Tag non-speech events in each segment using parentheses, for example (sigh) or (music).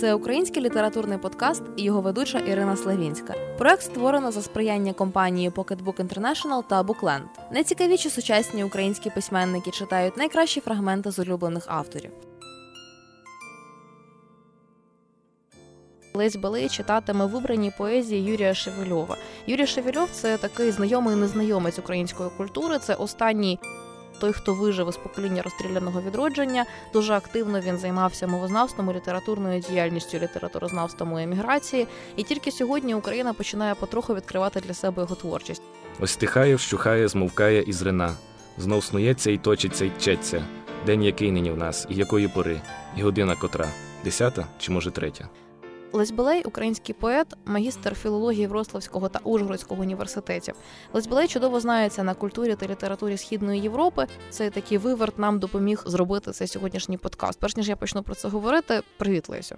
Це український літературний подкаст і його ведуча Ірина Славінська. Проект створено за сприяння компанії Pocketbook International та Bookland. Найцікавіші сучасні українські письменники читають найкращі фрагменти з улюблених авторів. Лесь Балей читатиме вибрані поезії Юрія Шевельова. Юрій Шевельов це такий знайомий незнайомець української культури. Це останній той, хто вижив із покоління розстріляного відродження. Дуже активно він займався мовознавством, і літературною діяльністю, літературознавством у еміграції. І тільки сьогодні Україна починає потроху відкривати для себе його творчість. Ось стихає, вщухає, змовкає і зрина. Знов снується і точиться, і тчеться. День який нині в нас, і якої пори, і година котра, десята чи може третя. Лесь Белей – український поет, магістр філології Вроцлавського та Ужгородського університетів. Лесьбелей чудово знається на культурі та літературі Східної Європи. Цей такий виверт нам допоміг зробити цей сьогоднішній подкаст. Перш ніж я почну про це говорити, привіт, Лесю.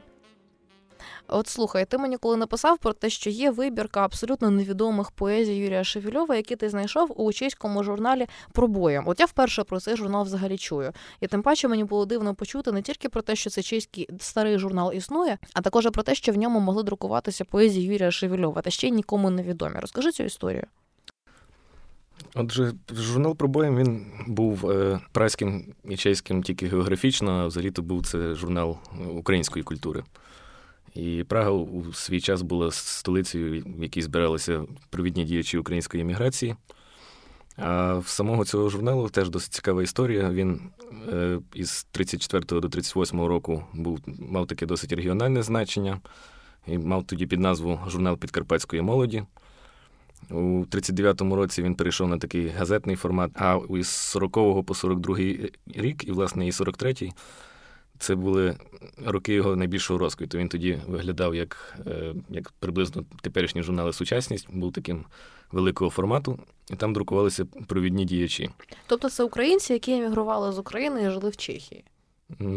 От слухай, ти мені коли написав про те, що є вибірка абсолютно невідомих поезій Юрія Шевельова, які ти знайшов у чеському журналі «Пробоєм». От я вперше про цей журнал взагалі чую. І тим паче мені було дивно почути не тільки про те, що цей чеський старий журнал існує, а також про те, що в ньому могли друкуватися поезії Юрія Шевельова, та ще й нікому невідомі. Розкажи цю історію. Отже, журнал пробоєм він був е, праським і чеським тільки географічно, а взагалі-то був це журнал української культури. І Прага у свій час була столицею, в якій збиралися провідні діячі української еміграції. А в самого цього журналу теж досить цікава історія. Він е, із 34 до 38 року був, мав таке досить регіональне значення і мав тоді під назву Журнал Підкарпатської молоді. У 39-му році він перейшов на такий газетний формат, а із 40-го по 42-й рік, і, власне, і 43-й це були роки його найбільшого розквіту. Він тоді виглядав як е, як приблизно теперішні журнали Сучасність, був таким великого формату, і там друкувалися провідні діячі. Тобто це українці, які емігрували з України і жили в Чехії?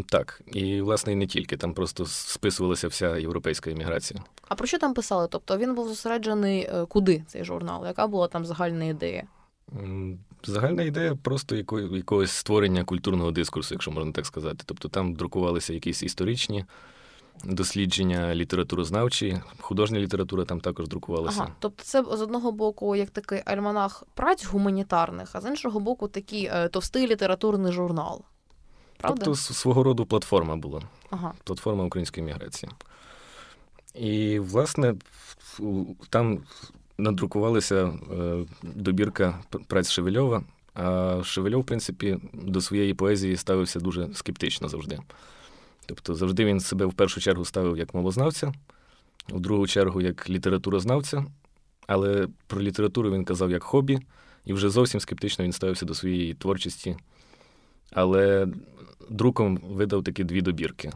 Так, і власне і не тільки там просто списувалася вся європейська еміграція. А про що там писали? Тобто він був зосереджений е, куди цей журнал? Яка була там загальна ідея? Загальна ідея просто якої, якогось створення культурного дискурсу, якщо можна так сказати. Тобто там друкувалися якісь історичні дослідження, літературознавчі, художня література там також друкувалася. Ага, Тобто, це з одного боку, як такий альманах праць гуманітарних, а з іншого боку, такий е, товстий літературний журнал. Правда? Тобто свого роду платформа була. Ага. Платформа української міграції. І, власне, там надрукувалася е, добірка праць Шевельова. А Шевельов, в принципі, до своєї поезії ставився дуже скептично завжди. Тобто, завжди він себе в першу чергу ставив як мовознавця, у другу чергу як літературознавця, але про літературу він казав як хобі, і вже зовсім скептично він ставився до своєї творчості. Але друком видав такі дві добірки.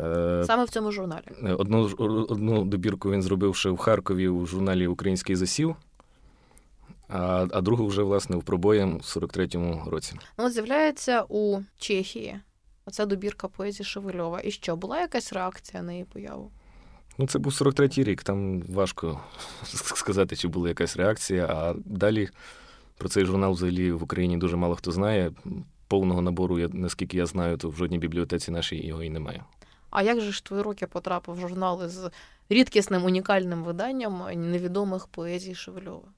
Е, Саме в цьому журналі. Одну одну добірку він зробив ще в Харкові у журналі Український засів, а а другу вже, власне, в пробоєм у 43-му році. Ну, от з'являється у Чехії. Оця добірка поезії Шевельова. І що, була якась реакція на її появу? Ну, це був 43-й рік, там важко сказати, чи була якась реакція. А далі про цей журнал взагалі в Україні дуже мало хто знає. Повного набору, наскільки я знаю, то в жодній бібліотеці нашій його і немає. А як же ж твої роки потрапив в журнали з рідкісним унікальним виданням невідомих поезій Шевельова?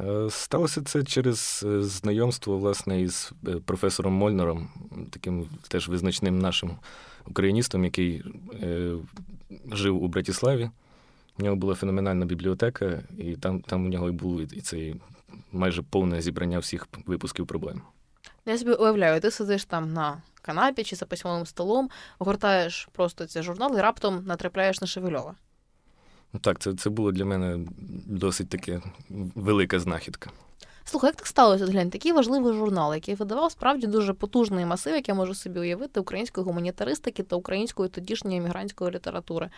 Е, сталося це через е, знайомство власне із е, професором Мольнером, таким теж визначним нашим україністом, який жив у Братіславі. У нього була феноменальна бібліотека, і там там у нього і було і цей майже повне зібрання всіх випусків проблем. Я собі уявляю, ти сидиш там на канапі чи за письмовим столом, гортаєш просто ці журнали і раптом натрапляєш на Шевельова. Ну так, це це було для мене досить таке велика знахідка. Слухай, як так сталося? Глянь, такий важливий журнал, який видавав справді дуже потужний масив, як я можу собі уявити, української гуманітаристики та української тодішньої емігрантської літератури.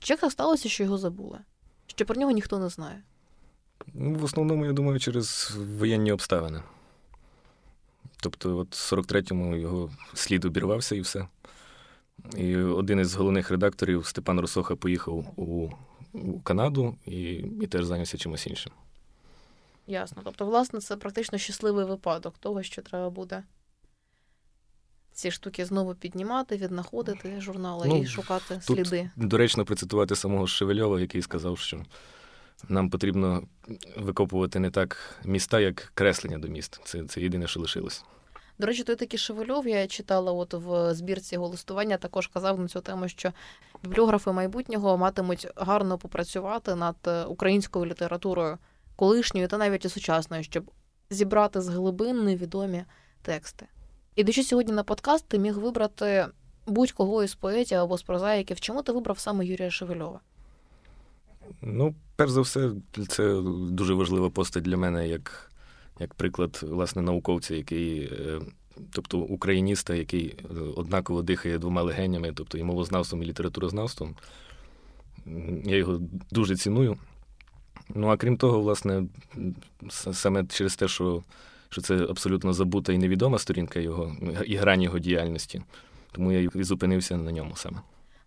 Чи як так сталося, що його забули? Що про нього ніхто не знає? Ну, В основному, я думаю, через воєнні обставини. Тобто, от в 43-му його слід обірвався і все. І один із головних редакторів Степан Росоха поїхав у у Канаду і, і теж зайнявся чимось іншим. Ясно. Тобто, власне, це практично щасливий випадок того, що треба буде ці штуки знову піднімати, віднаходити журнали Ну, і шукати тут сліди. Доречно процитувати самого Шевельова, який сказав, що нам потрібно викопувати не так міста, як креслення до міст. Це, це єдине, що лишилось. До речі, той такий Шевельов, я читала от в збірці його листування, також казав на цю тему, що бібліографи майбутнього матимуть гарно попрацювати над е, українською літературою колишньою та навіть і сучасною, щоб зібрати з глибин невідомі тексти. Ідучи сьогодні на подкаст, ти міг вибрати будь-кого із поетів або з прозаїків. Чому ти вибрав саме Юрія Шевельова? Ну, перш за все, це дуже важлива постать для мене, як, як приклад власне науковця, який, е, тобто україніста, який е, однаково дихає двома легенями, тобто і мовознавством, і літературознавством. Я його дуже ціную. Ну, а крім того, власне, саме через те, що, що це абсолютно забута і невідома сторінка його і грань його діяльності. Тому я і зупинився на ньому саме.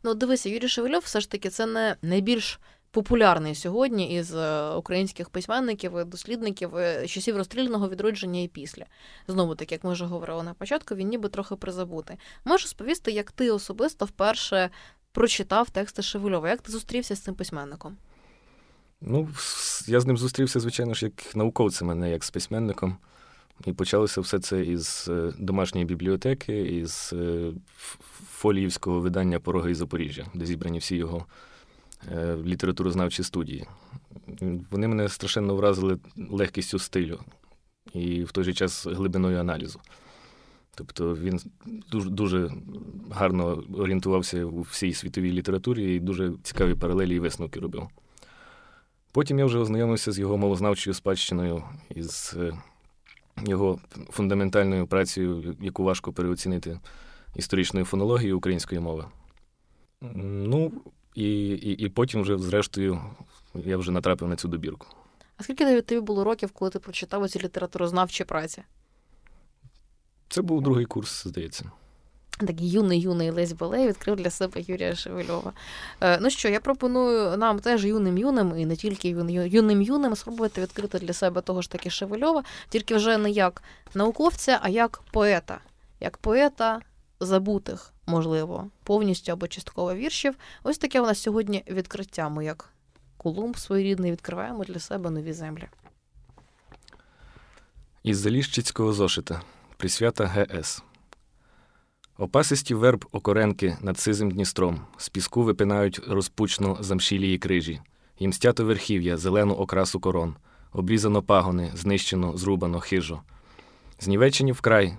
Ну, дивися, Юрій Шевельов все ж таки це не найбільш популярний сьогодні із е, українських письменників дослідників е, часів розстріляного відродження і після. Знову таки, як ми вже говорили на початку, він ніби трохи призабутий. Можеш розповісти, як ти особисто вперше прочитав тексти Шевельова? Як ти зустрівся з цим письменником? Ну, я з ним зустрівся, звичайно ж, як науковцем, а не як з письменником. І почалося все це із е, домашньої бібліотеки, із фоліївського видання Пороги і Запоріжжя, де зібрані всі його літературознавчі студії. Вони мене страшенно вразили легкістю стилю і в той же час глибиною аналізу. Тобто він дуже, дуже гарно орієнтувався у всій світовій літературі і дуже цікаві паралелі і висновки робив. Потім я вже ознайомився з його мовознавчою спадщиною, із е, його фундаментальною працею, яку важко переоцінити історичною фонологією української мови. Ну, і, і, і потім, вже, зрештою, я вже натрапив на цю добірку. А скільки тобі- тобі було років, коли ти прочитав ці літературознавчі праці? Це був другий курс, здається. Такий юний юний Лесь Балей відкрив для себе Юрія Шевельова. Е, ну що, я пропоную нам теж юним юним, і не тільки юним юним, спробувати відкрити для себе того ж таки Шевельова, тільки вже не як науковця, а як поета, як поета забутих, можливо, повністю або частково віршів. Ось таке у нас сьогодні відкриття. Ми як Колумб своєрідний відкриваємо для себе нові землі. Із Заліщицького зошита. Присвята ГС. Опасисті верб окоренки над сизим Дністром, з піску випинають розпучно замшілії крижі, їм стято верхів'я, зелену окрасу корон, обрізано пагони, знищено, зрубано хижо. Знівечені вкрай,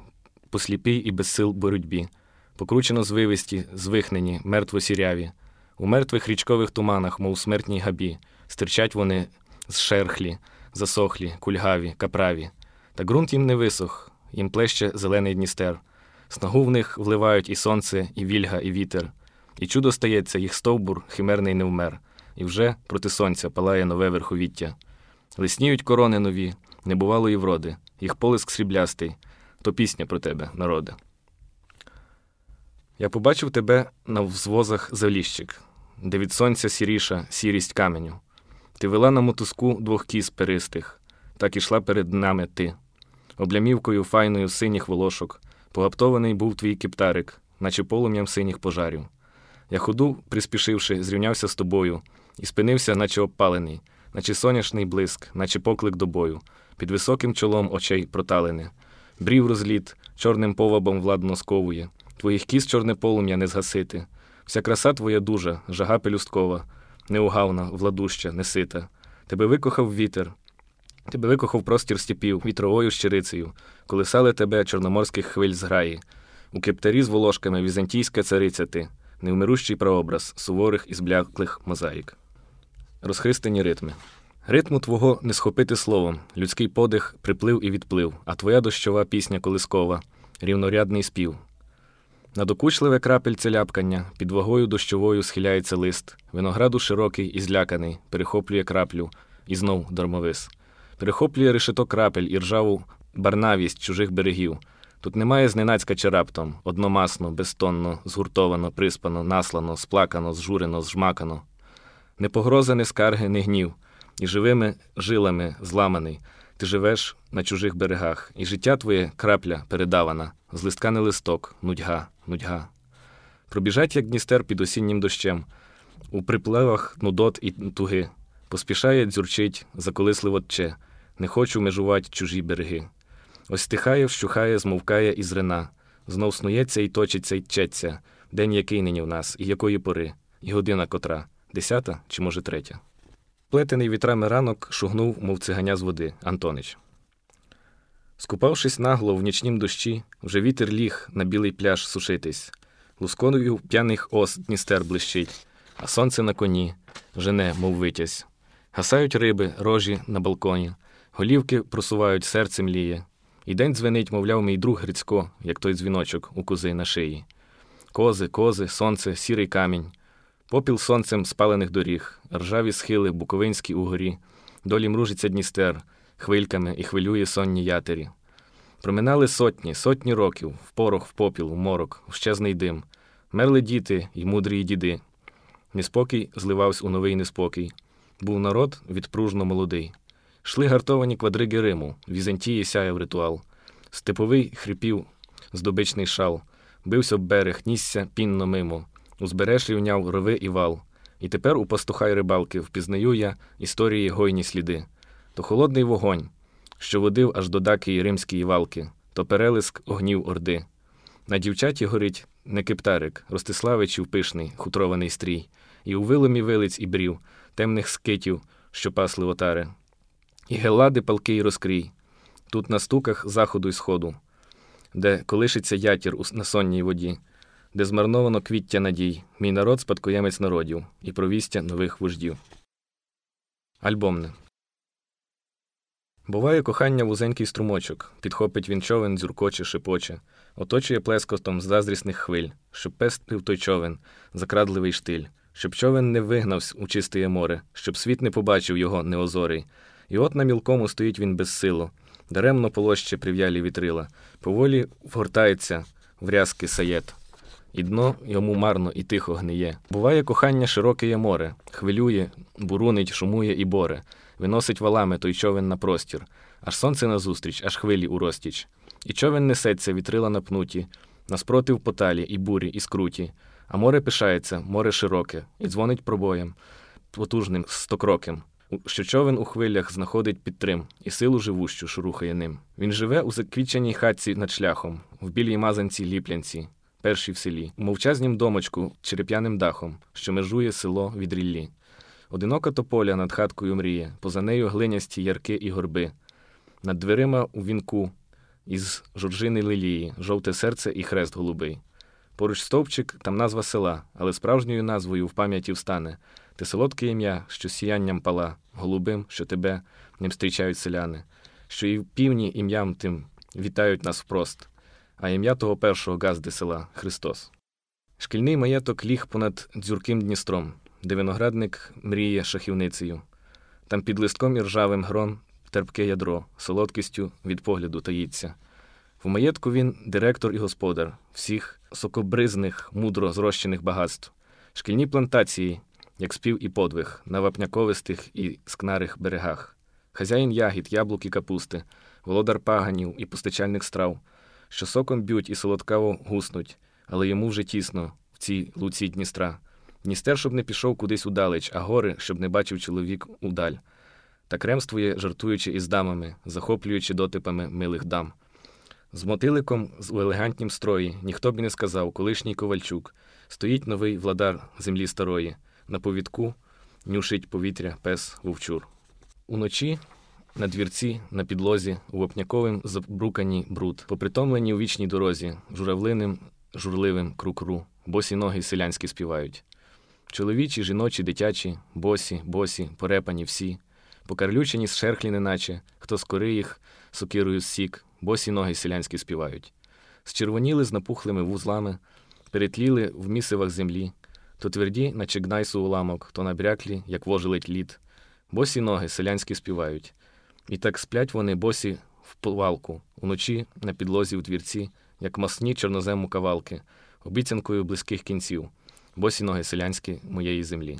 по сліпій і без сил боротьбі, покручено звивисті, звихнені, мертво сіряві. У мертвих річкових туманах, мов смертній габі, стирчать вони зшерхлі, засохлі, кульгаві, каправі. Та ґрунт їм не висох, їм плеще зелений Дністер. Снагу в них вливають і сонце, і вільга, і вітер. І чудо стається, їх стовбур химерний не вмер, і вже проти сонця палає нове верховіття. Лисніють корони нові, небувалої вроди, їх полиск сріблястий, то пісня про тебе, народе. Я побачив тебе на взвозах заліщик, де від сонця сіріша сірість каменю. Ти вела на мотузку двох кіз перистих, так ішла перед нами ти. Облямівкою файною синіх волошок, погаптований був твій кептарик, наче полум'ям синіх пожарів. Я ходу, приспішивши, зрівнявся з тобою, і спинився, наче обпалений, наче соняшний блиск, наче поклик до бою, під високим чолом очей проталини. Брів розліт, чорним повабом владно сковує, твоїх кіз чорне полум'я не згасити. Вся краса твоя дужа, жага пелюсткова, неугавна, владуща, несита. Тебе викохав вітер, Тебе викохав простір степів вітровою щирицею, колисали тебе чорноморських хвиль зграї. У кептарі з волошками візантійська цариця ти, невмирущий прообраз суворих і збляклих мозаїк. Розхристані ритми. Ритму твого не схопити словом, людський подих приплив і відплив, а твоя дощова пісня колискова, рівнорядний спів. Надокучливе крапельце ляпкання, під вагою дощовою схиляється лист, винограду широкий і зляканий, перехоплює краплю, і знов дармовис. Перехоплює решето крапель і ржаву барнавість чужих берегів. Тут немає зненацька чи раптом, одномасно, безтонно, згуртовано, приспано, наслано, сплакано, зжурено, зжмакано. Не погроза, не скарги, не гнів, і живими жилами зламаний. Ти живеш на чужих берегах, і життя твоє крапля передавана, з листка не листок, нудьга, нудьга. Пробіжать, як Дністер під осіннім дощем, у припливах нудот і туги, поспішає, дзюрчить, заколисливо тче, не хочу межувати чужі береги. Ось стихає, вщухає, змовкає і зрина, знов снується і точиться, і тчеться, день який нині в нас, і якої пори, і година котра, десята чи, може, третя. Плетений вітрами ранок шугнув, мов циганя з води, Антонич. Скупавшись нагло в нічнім дощі, вже вітер ліг на білий пляж сушитись. Лусконою п'яних ос Дністер блищить, а сонце на коні жене, мов витязь. Гасають риби, рожі на балконі, голівки просувають, серце мліє. І день дзвенить, мовляв, мій друг Грицько, як той дзвіночок у кози на шиї. Кози, кози, сонце, сірий камінь, попіл сонцем спалених доріг, ржаві схили, буковинські угорі, долі мружиться Дністер, хвильками і хвилює сонні ятері. Проминали сотні, сотні років, в порох, в попіл, в морок, в щезний дим, мерли діти й мудрі діди. Неспокій зливався у новий неспокій. Був народ відпружно молодий. Шли гартовані квадриги Риму, Візантії сяяв ритуал. Степовий хрипів здобичний шал, бився об берег, нісся пінно мимо, узбереж рівняв рови і вал. І тепер у пастуха й рибалки впізнаю я історії гойні сліди. То холодний вогонь, що водив аж до даки й римської валки, то перелиск огнів орди. На дівчаті горить не кептарик, Ростиславичів пишний, хутрований стрій, і у виломі вилиць і брів, темних скитів, що пасли отари. І геллади палкий розкрій, тут на стуках заходу й сходу, де колишиться ятір на сонній воді, де змарновано квіття надій, мій народ спадкоємець народів і провістя нових вождів. Альбомне. Буває кохання вузенький струмочок, підхопить він човен, дзюркоче, шепоче, оточує плескотом заздрісних хвиль, щоб пестив той човен, закрадливий штиль, щоб човен не вигнався у чистеє море, щоб світ не побачив його неозорий. І от на мілкому стоїть він безсило, даремно полоще прив'ялі вітрила, поволі вгортається в рязки саєт, і дно йому марно і тихо гниє. Буває кохання широке є море, хвилює, бурунить, шумує і боре, виносить валами той човен на простір, аж сонце назустріч, аж хвилі у розтіч. І човен несеться, вітрила напнуті, наспротив поталі, і бурі, і скруті, а море пишається, море широке, і дзвонить пробоєм, потужним стокроким що човен у хвилях знаходить підтрим і силу живущу, що рухає ним. Він живе у заквіченій хатці над шляхом, в білій мазанці ліплянці, першій в селі, у мовчазнім домочку череп'яним дахом, що межує село від ріллі. Одинока тополя над хаткою мріє, поза нею глинясті ярки і горби, над дверима у вінку із жоржини лилії, жовте серце і хрест голубий. Поруч стовпчик, там назва села, але справжньою назвою в пам'яті встане. Ти солодке ім'я, що сіянням пала, голубим, що тебе ним зустрічають селяни, що і в півні ім'ям тим вітають нас впрост, а ім'я того першого газди села Христос. Шкільний маєток ліг понад дзюрким Дністром, де виноградник мріє шахівницею. Там під листком і ржавим гром терпке ядро, солодкістю від погляду таїться. В маєтку він директор і господар всіх сокобризних, мудро зрощених багатств, шкільні плантації, як спів і подвиг, на вапняковистих і скнарих берегах, хазяїн ягід, яблук і капусти, володар паганів і постачальних страв, що соком б'ють і солодкаво гуснуть, але йому вже тісно в цій луці Дністра. Дністер, щоб не пішов кудись удалеч, а гори, щоб не бачив чоловік удаль. Та кремствує, жартуючи із дамами, захоплюючи дотипами милих дам. З мотиликом у елегантнім строї ніхто б не сказав, колишній ковальчук, стоїть новий владар землі старої. На повідку нюшить повітря пес вовчур. Уночі на двірці, на підлозі, у вопняковим забрукані бруд, попритомлені у вічній дорозі, журавлиним, журливим крукру, босі ноги селянські співають. Чоловічі, жіночі, дитячі, босі, босі, порепані всі, покарлючені зшерхлі, неначе, хто скори їх, сокирою сік, босі ноги селянські співають. Зчервоніли з напухлими вузлами, перетліли в місивах землі то тверді, наче гнайсу уламок, то набряклі, як вожелить лід. Босі ноги селянські співають. І так сплять вони босі в повалку, уночі на підлозі у двірці, як масні чорнозему кавалки, обіцянкою близьких кінців, босі ноги селянські моєї землі.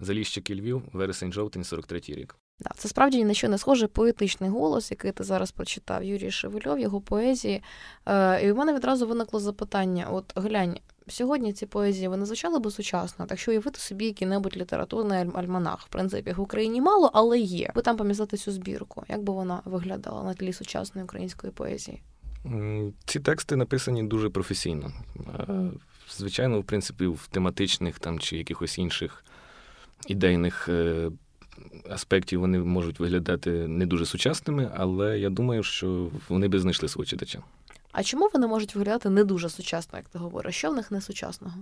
Заліще Львів, вересень жовтень, 43-й рік. Да, це справді ні на що не схоже поетичний голос, який ти зараз прочитав Юрій Шевельов, його поезії. Е, І у мене відразу виникло запитання: от глянь, сьогодні ці поезії вони звучали би сучасно, так що уявити собі який-небудь літературний альманах. В принципі, в Україні мало, але є. Ви там помістити цю збірку. Як би вона виглядала на тлі сучасної української поезії? Ці тексти написані дуже професійно. Звичайно, в принципі, в тематичних там чи якихось інших ідейних е, аспектів вони можуть виглядати не дуже сучасними, але я думаю, що вони би знайшли свого читача. А чому вони можуть виглядати не дуже сучасно, як ти говориш? Що в них не сучасного?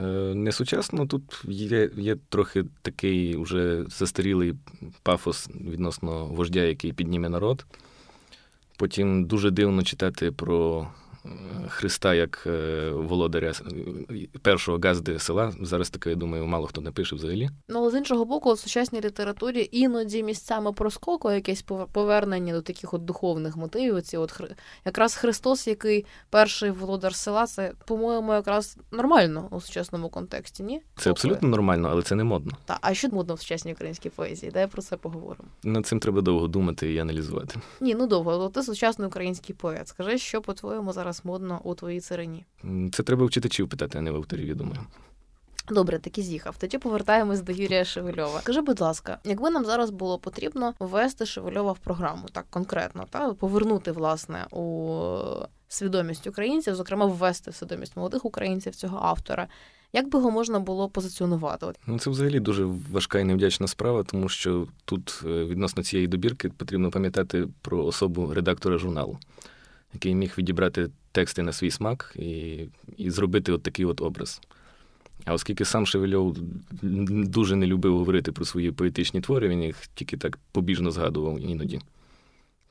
Е, Несучасно тут є є трохи такий уже застарілий пафос відносно вождя, який підніме народ. Потім дуже дивно читати про Христа як е, володаря першого газди села. Зараз таке, я думаю, мало хто напише взагалі. Ну, але з іншого боку, в сучасній літературі іноді місцями проскокує якесь повернення до таких от духовних мотивів. Ці от якраз Христос, який перший володар села, це, по-моєму, якраз нормально у сучасному контексті. Ні, це абсолютно нормально, але це не модно. Так, а що модно в сучасній українській поезії? Дай про це поговоримо. Над цим треба довго думати і аналізувати. Ні, ну довго. Ти сучасний український поет. Скажи, що по твоєму зараз зараз модно у твоїй царині? Це треба у читачів питати, а не в авторів, я думаю. Добре, таки з'їхав. Тоді повертаємось до Юрія Шевельова. Скажи, будь ласка, якби нам зараз було потрібно ввести Шевельова в програму, так конкретно, та повернути власне у свідомість українців, зокрема ввести в свідомість молодих українців цього автора. Як би його можна було позиціонувати? Ну це взагалі дуже важка і невдячна справа, тому що тут е, відносно цієї добірки потрібно пам'ятати про особу редактора журналу який міг відібрати тексти на свій смак і і зробити от такий от образ. А оскільки сам Шевельов дуже не любив говорити про свої поетичні твори, він їх тільки так побіжно згадував іноді,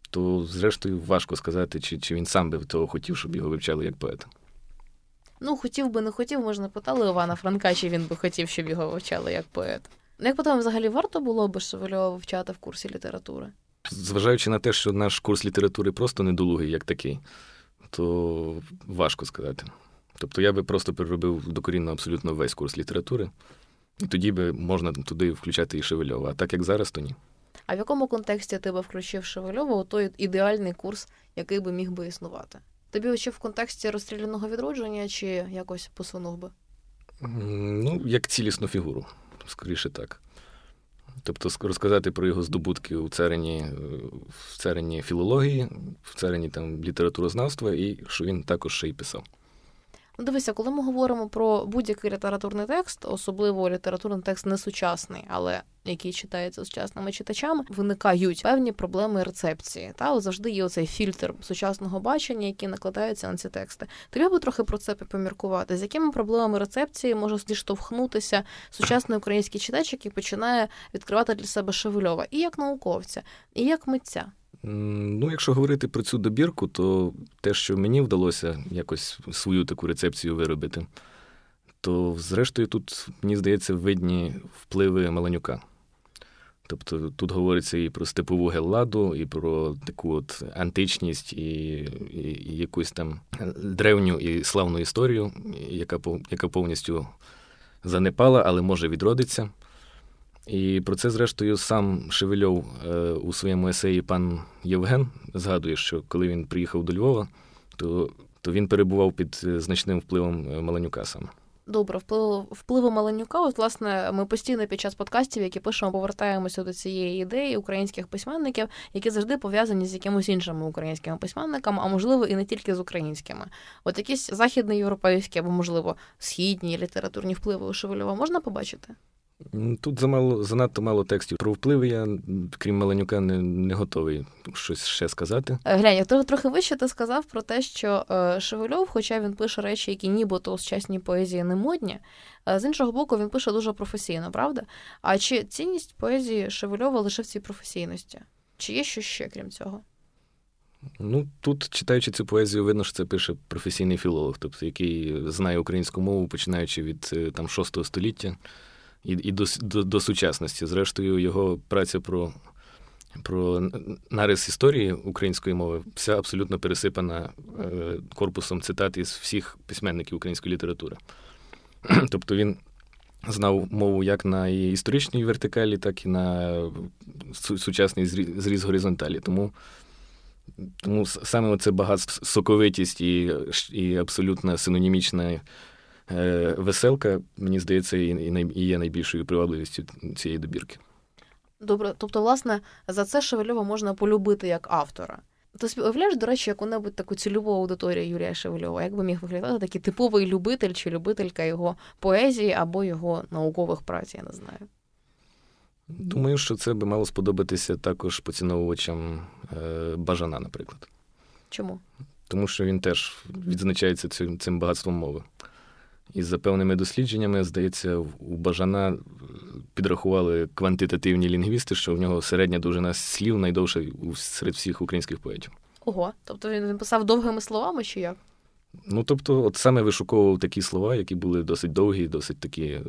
то, зрештою, важко сказати, чи чи він сам би того хотів, щоб його вивчали як поета. Ну, хотів би, не хотів, можна питали Івана Франка, чи він би хотів, щоб його вивчали як поет. Ну, як потім взагалі варто було би Шевельова вивчати в курсі літератури? Зважаючи на те, що наш курс літератури просто недолугий, як такий, то важко сказати. Тобто я би просто переробив докорінно абсолютно весь курс літератури, і тоді би можна туди включати і Шевельова. А так як зараз, то ні. А в якому контексті ти би включив Шевельова у той ідеальний курс, який би міг би існувати? Тобі очі в контексті розстріляного відродження чи якось посунув би? Ну, як цілісну фігуру, скоріше так. Тобто розказати про його здобутки у царині в царині філології, в царині там літературознавства, і що він також ще й писав. Ну, дивися, коли ми говоримо про будь-який літературний текст, особливо літературний текст не сучасний, але який читається сучасними читачами, виникають певні проблеми рецепції. Та завжди є оцей фільтр сучасного бачення, який накладається на ці тексти. Треба би трохи про це поміркувати, з якими проблемами рецепції може зіштовхнутися сучасний український читач, який починає відкривати для себе Шевельова і як науковця, і як митця. Ну, якщо говорити про цю добірку, то те, що мені вдалося якось свою таку рецепцію виробити, то зрештою тут, мені здається, видні впливи Маланюка. Тобто тут говориться і про степову гелладу, і про таку от античність, і, і, і якусь там древню і славну історію, яка яка повністю занепала, але може відродитися. І про це, зрештою, сам Шевельов е, у своєму есеї пан Євген згадує, що коли він приїхав до Львова, то то він перебував під е, значним впливом е, Маланюка саме. Добре, впливу впливу Маланюка. От, власне, ми постійно під час подкастів, які пишемо, повертаємося до цієї ідеї українських письменників, які завжди пов'язані з якимось іншими українськими письменниками, а можливо і не тільки з українськими. От якісь західноєвропейські або, можливо, східні літературні впливи у Шевельова можна побачити? Тут замало занадто мало текстів. Про впливи я, крім Маленюка, не не готовий щось ще сказати. Е, глянь, я трохи вище ти сказав про те, що е, Шевельов, хоча він пише речі, які нібито у сучасній поезії не модні, е, з іншого боку, він пише дуже професійно, правда? А чи цінність поезії Шевельова лише в цій професійності? Чи є щось ще крім цього? Ну, тут, читаючи цю поезію, видно, що це пише професійний філолог, тобто який знає українську мову, починаючи від там шостого століття і і до, до, до сучасності. Зрештою, його праця про про нарис історії української мови вся абсолютно пересипана е, корпусом цитат із всіх письменників української літератури. (clears throat) Тобто він знав мову як на історичній вертикалі, так і на сучасний зріз горизонталі. Тому тому саме це багатство, соковитість і і абсолютно синонімічна веселка, мені здається, і, є найбільшою привабливістю цієї добірки. Добре, тобто, власне, за це Шевельова можна полюбити як автора. Ти собі уявляєш, до речі, яку-небудь таку цільову аудиторію Юрія Шевельова? Як би міг виглядати такий типовий любитель чи любителька його поезії або його наукових праць, я не знаю. Думаю, що це би мало сподобатися також поціновувачам е, Бажана, наприклад. Чому? Тому що він теж відзначається цим багатством мови. І за певними дослідженнями, здається, у Бажана підрахували квантитативні лінгвісти, що в нього середня довжина слів найдовша серед всіх українських поетів. Ого, тобто він писав довгими словами чи як? Ну, тобто, от саме вишуковував такі слова, які були досить довгі, досить такі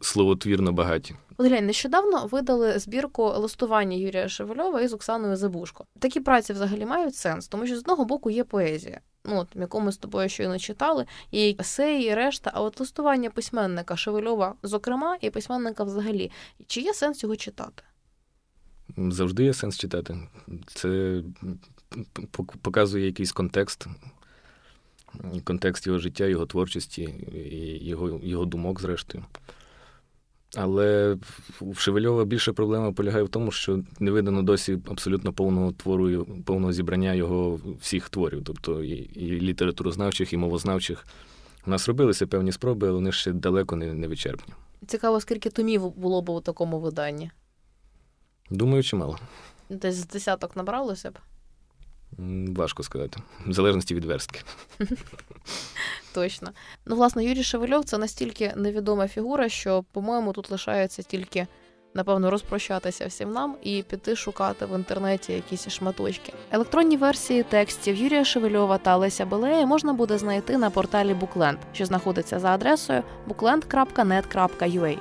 словотвірно багаті. От глянь, нещодавно видали збірку листування Юрія Шевельова із Оксаною Забушко. Такі праці взагалі мають сенс, тому що з одного боку є поезія. Ну, от, яку ми з тобою щойно читали, і есеї, і решта. А от листування письменника Шевельова, зокрема, і письменника взагалі. Чи є сенс його читати? Завжди є сенс читати. Це показує якийсь контекст, контекст його життя, його творчості, його, його думок, зрештою. Але в Шевельова більша проблема полягає в тому, що не видано досі абсолютно повного твору, повного зібрання його всіх творів, тобто і, і літературознавчих, і мовознавчих. У нас робилися певні спроби, але вони ще далеко не, не вичерпні. Цікаво, скільки томів було б у такому виданні? Думаю, чимало. Десь з десяток набралося б. Важко сказати, в залежності від верстки. (laughs) Точно. Ну, власне, Юрій Шевельов це настільки невідома фігура, що, по-моєму, тут лишається тільки, напевно, розпрощатися всім нам і піти шукати в інтернеті якісь шматочки. Електронні версії текстів Юрія Шевельова та Леся Белея можна буде знайти на порталі Bookland, що знаходиться за адресою bookland.net.ua.